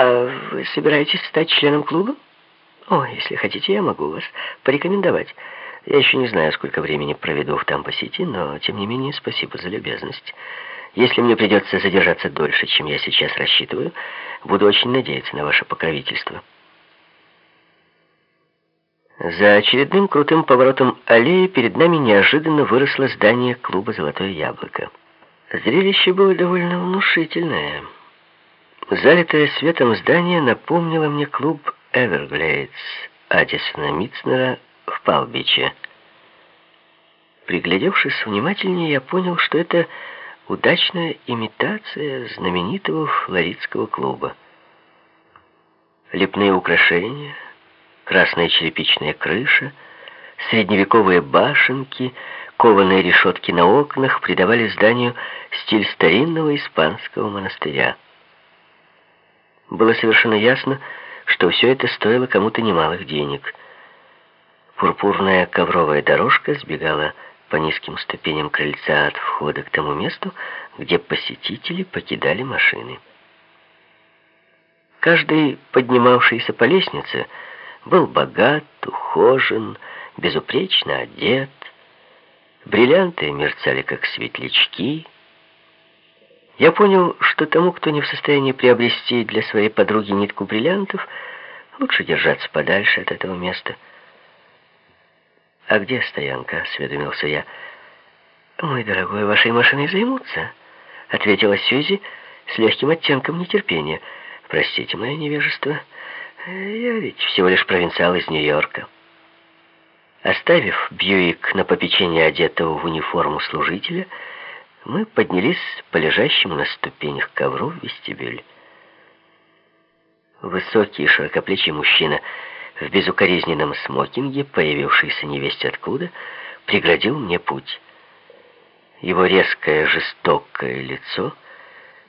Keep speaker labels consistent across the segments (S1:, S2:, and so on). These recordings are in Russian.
S1: А вы собираетесь стать членом клуба? О, если хотите, я могу вас порекомендовать. Я еще не знаю, сколько времени проведу в Тампа-Сити, но, тем не менее, спасибо за любезность. Если мне придется задержаться дольше, чем я сейчас рассчитываю, буду очень надеяться на ваше покровительство. За очередным крутым поворотом аллеи перед нами неожиданно выросло здание клуба «Золотое яблоко». Зрелище было довольно внушительное. Залитое светом здание напомнило мне клуб «Эверглейдс» Аддисона Митцнера в Палбиче. Приглядевшись внимательнее, я понял, что это удачная имитация знаменитого флоридского клуба. Лепные украшения, красная черепичная крыша, средневековые башенки, кованые решетки на окнах придавали зданию стиль старинного испанского монастыря. Было совершенно ясно, что все это стоило кому-то немалых денег. Пурпурная ковровая дорожка сбегала по низким ступеням крыльца от входа к тому месту, где посетители покидали машины. Каждый, поднимавшийся по лестнице, был богат, ухожен, безупречно одет. Бриллианты мерцали, как светлячки. Я понял, тому, кто не в состоянии приобрести для своей подруги нитку бриллиантов, лучше держаться подальше от этого места — «А где стоянка?» — осведомился я. «Мой дорогой, вашей машиной займутся», — ответила Сьюзи с легким оттенком нетерпения. «Простите мое невежество, я ведь всего лишь провинциал из Нью-Йорка». Оставив Бьюик на попечение одетого в униформу служителя, мы поднялись по лежащему на ступенях ковру в вестибюль. Высокий широкоплечий мужчина — в безукоризненном смокинге, появившийся невесть откуда, преградил мне путь. Его резкое, жестокое лицо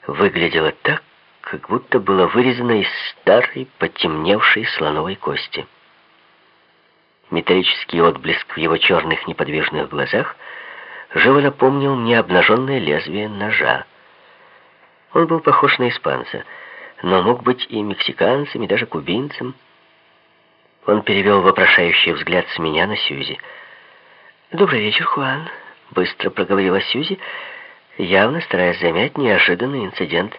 S1: выглядело так, как будто было вырезано из старой, потемневшей слоновой кости. Металлический отблеск в его черных неподвижных глазах живо напомнил мне обнаженное лезвие ножа. Он был похож на испанца, но мог быть и мексиканцем, и даже кубинцем. Он перевел вопрошающий взгляд с меня на Сьюзи. «Добрый вечер, Хуан», — быстро проговорила Сьюзи, явно стараясь замять неожиданный инцидент.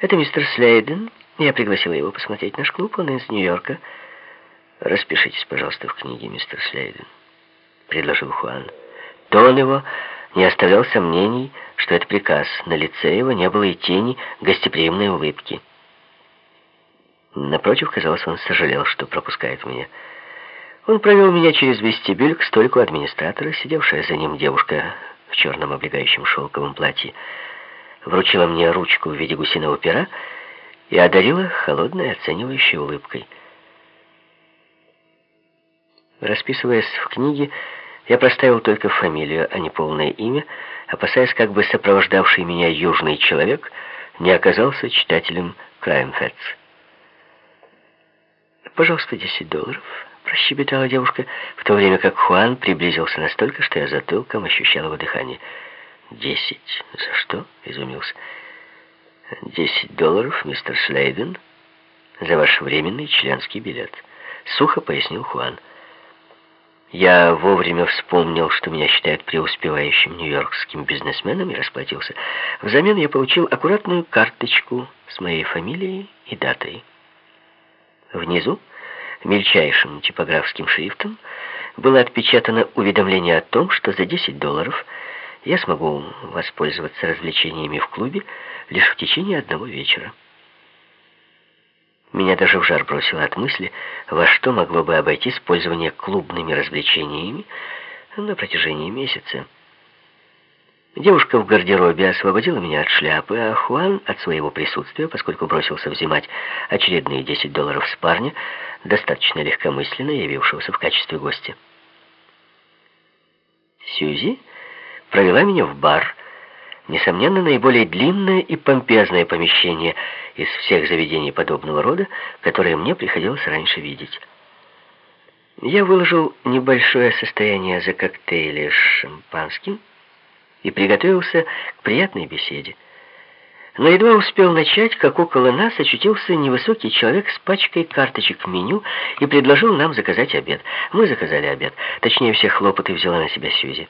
S1: «Это мистер Слейден. Я пригласила его посмотреть наш клуб, он из Нью-Йорка». «Распишитесь, пожалуйста, в книге, мистер Слейден», — предложил Хуан. Тон его не оставлял сомнений, что это приказ. На лице его не было и тени гостеприимной улыбки. Напротив, казалось, он сожалел, что пропускает меня. Он провел меня через вестибюль к столику администратора, сидевшая за ним девушка в черном облегающем шелковом платье, вручила мне ручку в виде гусиного пера и одарила холодной оценивающей улыбкой. Расписываясь в книге, я проставил только фамилию, а не полное имя, опасаясь, как бы сопровождавший меня южный человек не оказался читателем Краймфетс. «Пожалуйста, 10 долларов», — прощебетала девушка, в то время как Хуан приблизился настолько, что я затылком ощущал его дыхание. «Десять? За что?» — изумился. «Десять долларов, мистер Слейден, за ваш временный членский билет», — сухо пояснил Хуан. Я вовремя вспомнил, что меня считают преуспевающим нью-йоркским бизнесменом и расплатился. Взамен я получил аккуратную карточку с моей фамилией и датой. Внизу, мельчайшим типографским шрифтом, было отпечатано уведомление о том, что за 10 долларов я смогу воспользоваться развлечениями в клубе лишь в течение одного вечера. Меня даже в жар бросило от мысли, во что могло бы обойтись пользование клубными развлечениями на протяжении месяца. Девушка в гардеробе освободила меня от шляпы, а Хуан от своего присутствия, поскольку бросился взимать очередные 10 долларов с парня, достаточно легкомысленно явившегося в качестве гостя. Сьюзи провела меня в бар, несомненно, наиболее длинное и помпезное помещение из всех заведений подобного рода, которые мне приходилось раньше видеть. Я выложил небольшое состояние за коктейли с шампанским, и приготовился к приятной беседе. Но едва успел начать, как около нас очутился невысокий человек с пачкой карточек меню и предложил нам заказать обед. Мы заказали обед. Точнее, все хлопоты взяла на себя Сьюзи.